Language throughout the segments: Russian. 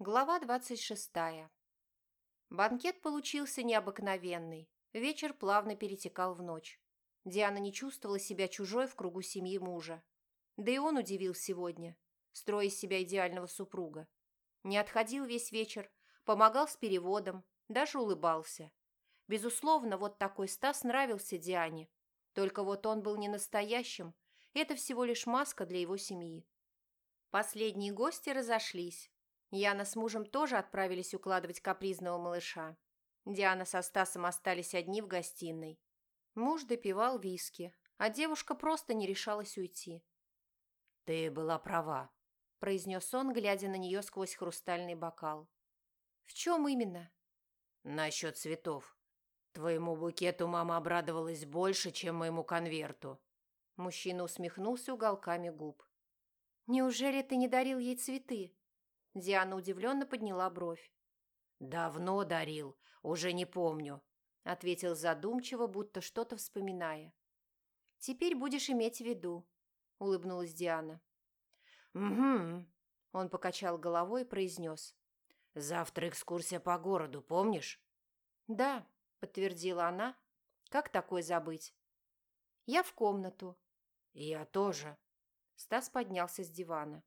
Глава 26. Банкет получился необыкновенный. Вечер плавно перетекал в ночь. Диана не чувствовала себя чужой в кругу семьи мужа. Да и он удивил сегодня, строя из себя идеального супруга. Не отходил весь вечер, помогал с переводом, даже улыбался. Безусловно, вот такой Стас нравился Диане. Только вот он был не настоящим, это всего лишь маска для его семьи. Последние гости разошлись. Яна с мужем тоже отправились укладывать капризного малыша. Диана со Стасом остались одни в гостиной. Муж допивал виски, а девушка просто не решалась уйти. «Ты была права», – произнес он, глядя на нее сквозь хрустальный бокал. «В чем именно?» «Насчет цветов. Твоему букету мама обрадовалась больше, чем моему конверту». Мужчина усмехнулся уголками губ. «Неужели ты не дарил ей цветы?» Диана удивленно подняла бровь. «Давно дарил, уже не помню», — ответил задумчиво, будто что-то вспоминая. «Теперь будешь иметь в виду», — улыбнулась Диана. «Угу», — он покачал головой и произнес. «Завтра экскурсия по городу, помнишь?» «Да», — подтвердила она. «Как такое забыть?» «Я в комнату». «Я тоже». Стас поднялся с дивана.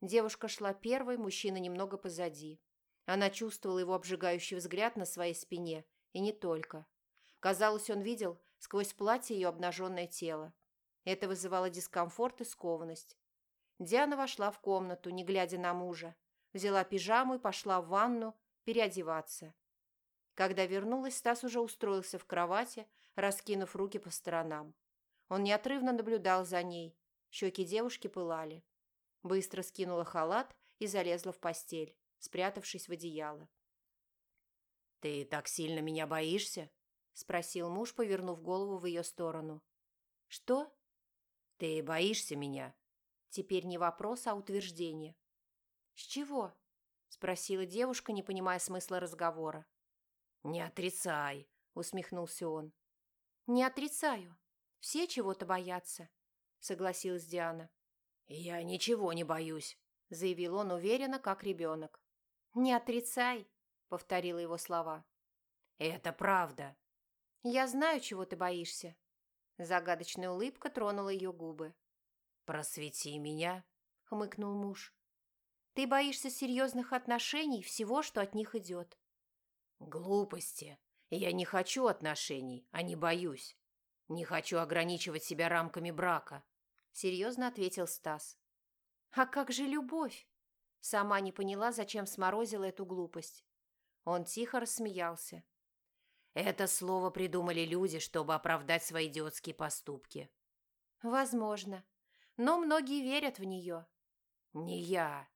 Девушка шла первой, мужчина немного позади. Она чувствовала его обжигающий взгляд на своей спине, и не только. Казалось, он видел сквозь платье ее обнаженное тело. Это вызывало дискомфорт и скованность. Диана вошла в комнату, не глядя на мужа, взяла пижаму и пошла в ванну переодеваться. Когда вернулась, Стас уже устроился в кровати, раскинув руки по сторонам. Он неотрывно наблюдал за ней. Щеки девушки пылали. Быстро скинула халат и залезла в постель спрятавшись в одеяло. «Ты так сильно меня боишься?» – спросил муж, повернув голову в ее сторону. «Что?» «Ты боишься меня?» Теперь не вопрос, а утверждение. «С чего?» – спросила девушка, не понимая смысла разговора. «Не отрицай», – усмехнулся он. «Не отрицаю. Все чего-то боятся», – согласилась Диана. «Я ничего не боюсь», – заявил он уверенно, как ребенок. «Не отрицай», — повторила его слова. «Это правда». «Я знаю, чего ты боишься». Загадочная улыбка тронула ее губы. «Просвети меня», — хмыкнул муж. «Ты боишься серьезных отношений, всего, что от них идет». «Глупости. Я не хочу отношений, а не боюсь. Не хочу ограничивать себя рамками брака», — серьезно ответил Стас. «А как же любовь?» Сама не поняла, зачем сморозила эту глупость. Он тихо рассмеялся. Это слово придумали люди, чтобы оправдать свои идиотские поступки. Возможно. Но многие верят в нее. Не я.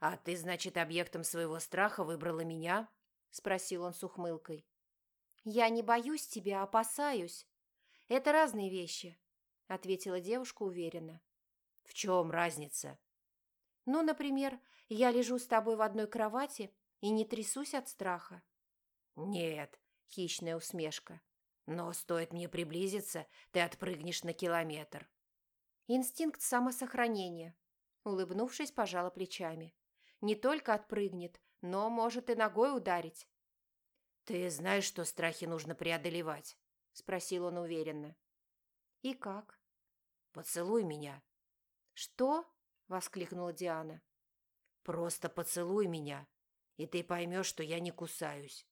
А ты, значит, объектом своего страха выбрала меня? Спросил он с ухмылкой. Я не боюсь тебя, а опасаюсь. Это разные вещи, ответила девушка уверенно. В чем разница? Ну, например, я лежу с тобой в одной кровати и не трясусь от страха. Нет, хищная усмешка. Но стоит мне приблизиться, ты отпрыгнешь на километр. Инстинкт самосохранения. Улыбнувшись, пожала плечами. Не только отпрыгнет, но может и ногой ударить. «Ты знаешь, что страхи нужно преодолевать?» – спросил он уверенно. «И как?» «Поцелуй меня». «Что?» – воскликнула Диана. «Просто поцелуй меня, и ты поймешь, что я не кусаюсь».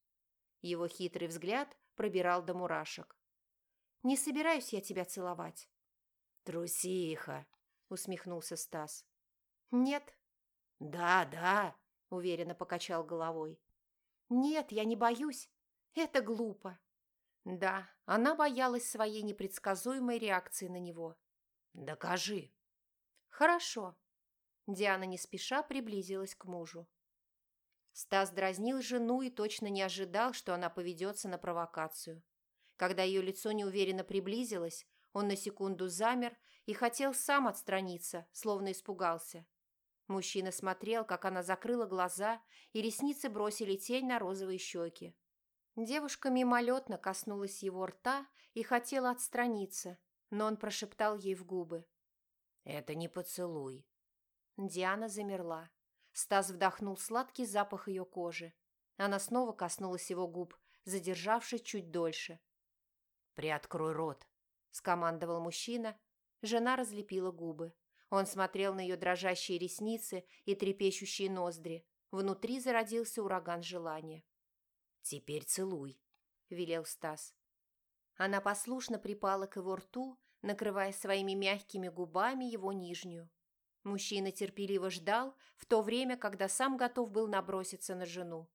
Его хитрый взгляд пробирал до мурашек. «Не собираюсь я тебя целовать». «Трусиха», – усмехнулся Стас. «Нет». «Да, да», – уверенно покачал головой. «Нет, я не боюсь. Это глупо». Да, она боялась своей непредсказуемой реакции на него. «Докажи». «Хорошо», Диана не спеша приблизилась к мужу. Стас дразнил жену и точно не ожидал, что она поведется на провокацию. Когда ее лицо неуверенно приблизилось, он на секунду замер и хотел сам отстраниться, словно испугался. Мужчина смотрел, как она закрыла глаза, и ресницы бросили тень на розовые щеки. Девушка мимолетно коснулась его рта и хотела отстраниться, но он прошептал ей в губы. «Это не поцелуй. Диана замерла. Стас вдохнул сладкий запах ее кожи. Она снова коснулась его губ, задержавшись чуть дольше. «Приоткрой рот», — скомандовал мужчина. Жена разлепила губы. Он смотрел на ее дрожащие ресницы и трепещущие ноздри. Внутри зародился ураган желания. «Теперь целуй», — велел Стас. Она послушно припала к его рту, накрывая своими мягкими губами его нижнюю. Мужчина терпеливо ждал, в то время, когда сам готов был наброситься на жену.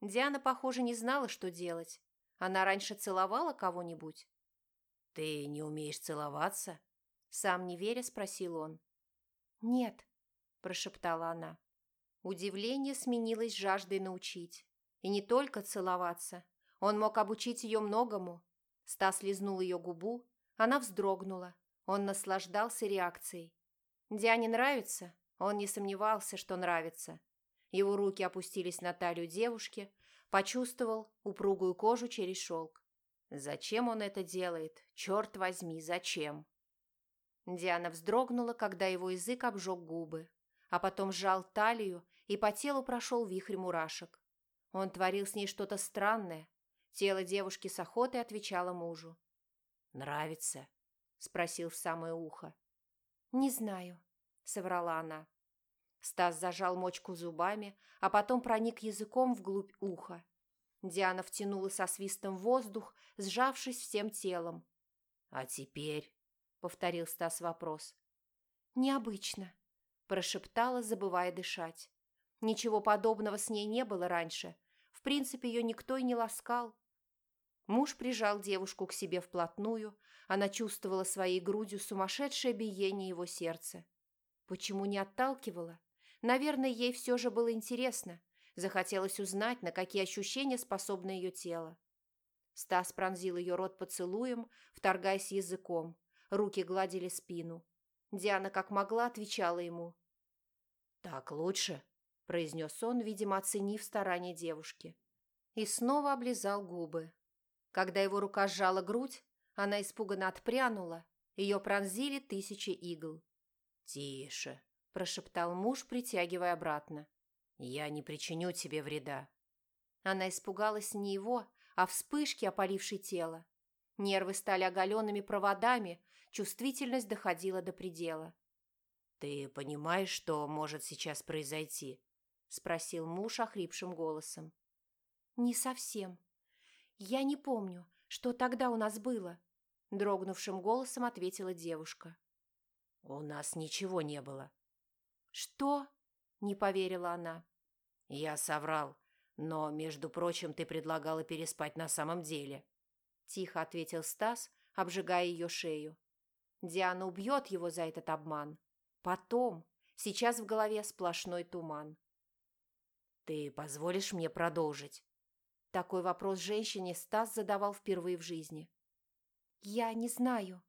Диана, похоже, не знала, что делать. Она раньше целовала кого-нибудь? «Ты не умеешь целоваться?» Сам не веря, спросил он. «Нет», – прошептала она. Удивление сменилось жаждой научить. И не только целоваться. Он мог обучить ее многому. Стас лизнул ее губу. Она вздрогнула. Он наслаждался реакцией. Диане нравится? Он не сомневался, что нравится. Его руки опустились на талию девушки, почувствовал упругую кожу через шелк. Зачем он это делает? Черт возьми, зачем? Диана вздрогнула, когда его язык обжег губы, а потом сжал талию, и по телу прошел вихрь мурашек. Он творил с ней что-то странное. Тело девушки с охотой отвечало мужу. «Нравится?» – спросил в самое ухо. «Не знаю», – соврала она. Стас зажал мочку зубами, а потом проник языком вглубь уха. Диана втянула со свистом воздух, сжавшись всем телом. «А теперь?» — повторил Стас вопрос. «Необычно», — прошептала, забывая дышать. Ничего подобного с ней не было раньше. В принципе, ее никто и не ласкал. Муж прижал девушку к себе вплотную. Она чувствовала своей грудью сумасшедшее биение его сердца. Почему не отталкивала? Наверное, ей все же было интересно. Захотелось узнать, на какие ощущения способно ее тело. Стас пронзил ее рот поцелуем, вторгаясь языком. Руки гладили спину. Диана как могла отвечала ему. «Так лучше», – произнес он, видимо, оценив старания девушки. И снова облизал губы. Когда его рука сжала грудь, она испуганно отпрянула. Ее пронзили тысячи игл. «Тише», прошептал муж, притягивая обратно. «Я не причиню тебе вреда». Она испугалась не его, а вспышки, опалившей тело. Нервы стали оголенными проводами, чувствительность доходила до предела. «Ты понимаешь, что может сейчас произойти?» – спросил муж охрипшим голосом. «Не совсем. Я не помню, что тогда у нас было», – дрогнувшим голосом ответила девушка. «У нас ничего не было», «Что?» – не поверила она. «Я соврал, но, между прочим, ты предлагала переспать на самом деле», – тихо ответил Стас, обжигая ее шею. Диана убьет его за этот обман. Потом. Сейчас в голове сплошной туман. «Ты позволишь мне продолжить?» Такой вопрос женщине Стас задавал впервые в жизни. «Я не знаю».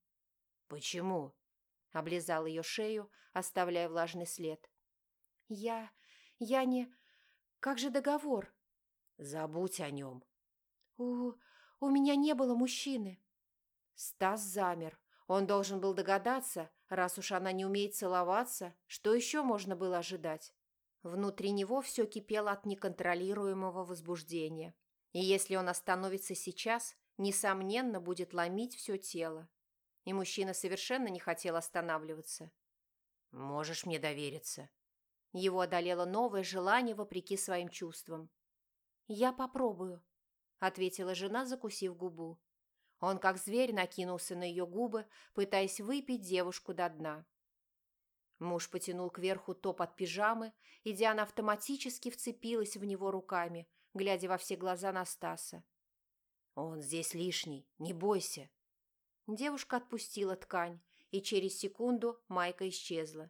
«Почему?» Облизал ее шею, оставляя влажный след. «Я... я не... Как же договор?» «Забудь о нем». «У... у меня не было мужчины». Стас замер. Он должен был догадаться, раз уж она не умеет целоваться, что еще можно было ожидать. Внутри него все кипело от неконтролируемого возбуждения. И если он остановится сейчас, несомненно, будет ломить все тело и мужчина совершенно не хотел останавливаться. «Можешь мне довериться». Его одолело новое желание вопреки своим чувствам. «Я попробую», — ответила жена, закусив губу. Он, как зверь, накинулся на ее губы, пытаясь выпить девушку до дна. Муж потянул кверху топ от пижамы, и Диана автоматически вцепилась в него руками, глядя во все глаза на Стаса. «Он здесь лишний, не бойся», Девушка отпустила ткань, и через секунду майка исчезла.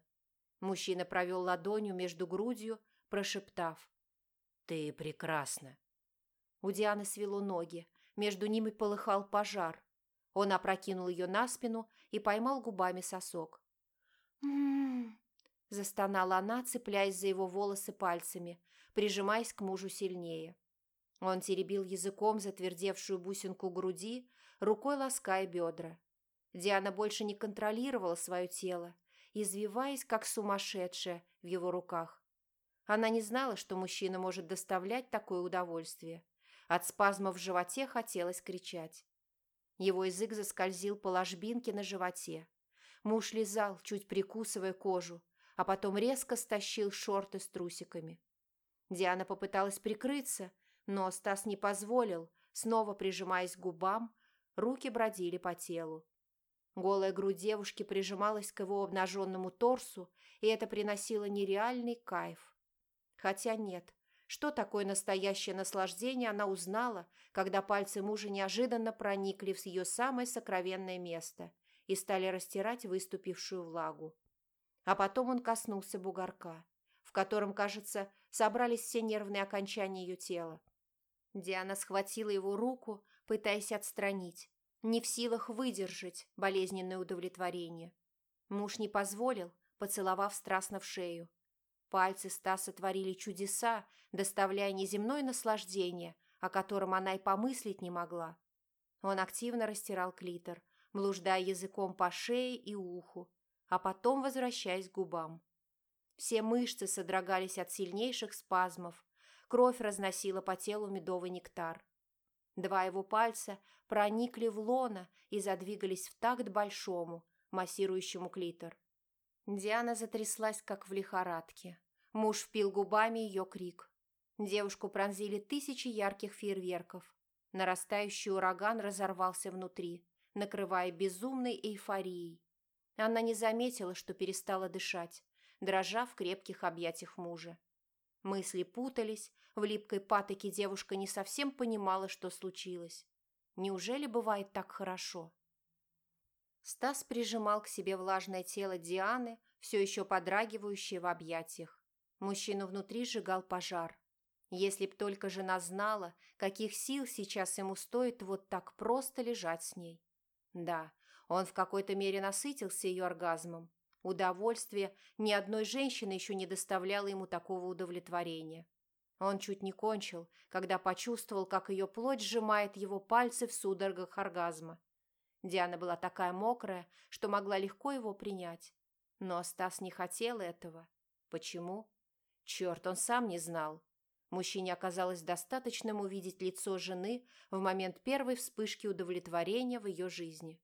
Мужчина провел ладонью между грудью, прошептав. «Ты прекрасна». У Дианы свело ноги, между ними полыхал пожар. Он опрокинул ее на спину и поймал губами сосок. «М-м-м», застонала она, цепляясь за его волосы пальцами, прижимаясь к мужу сильнее. Он теребил языком затвердевшую бусинку груди, рукой лаская бедра. Диана больше не контролировала свое тело, извиваясь, как сумасшедшая, в его руках. Она не знала, что мужчина может доставлять такое удовольствие. От спазмов в животе хотелось кричать. Его язык заскользил по ложбинке на животе. Муж лизал, чуть прикусывая кожу, а потом резко стащил шорты с трусиками. Диана попыталась прикрыться, но Стас не позволил, снова прижимаясь к губам, руки бродили по телу. Голая грудь девушки прижималась к его обнаженному торсу, и это приносило нереальный кайф. Хотя нет, что такое настоящее наслаждение, она узнала, когда пальцы мужа неожиданно проникли в ее самое сокровенное место и стали растирать выступившую влагу. А потом он коснулся бугорка, в котором, кажется, собрались все нервные окончания ее тела. Диана схватила его руку, пытаясь отстранить, не в силах выдержать болезненное удовлетворение. Муж не позволил, поцеловав страстно в шею. Пальцы Стаса творили чудеса, доставляя неземное наслаждение, о котором она и помыслить не могла. Он активно растирал клитор, блуждая языком по шее и уху, а потом возвращаясь к губам. Все мышцы содрогались от сильнейших спазмов, кровь разносила по телу медовый нектар. Два его пальца проникли в лона и задвигались в такт большому, массирующему клитор. Диана затряслась, как в лихорадке. Муж впил губами ее крик. Девушку пронзили тысячи ярких фейерверков. Нарастающий ураган разорвался внутри, накрывая безумной эйфорией. Она не заметила, что перестала дышать, дрожа в крепких объятиях мужа. Мысли путались, в липкой патоке девушка не совсем понимала, что случилось. Неужели бывает так хорошо? Стас прижимал к себе влажное тело Дианы, все еще подрагивающее в объятиях. Мужчину внутри сжигал пожар. Если б только жена знала, каких сил сейчас ему стоит вот так просто лежать с ней. Да, он в какой-то мере насытился ее оргазмом. Удовольствие ни одной женщины еще не доставляло ему такого удовлетворения. Он чуть не кончил, когда почувствовал, как ее плоть сжимает его пальцы в судорогах оргазма. Диана была такая мокрая, что могла легко его принять. Но Стас не хотел этого. Почему? Черт, он сам не знал. Мужчине оказалось достаточным увидеть лицо жены в момент первой вспышки удовлетворения в ее жизни.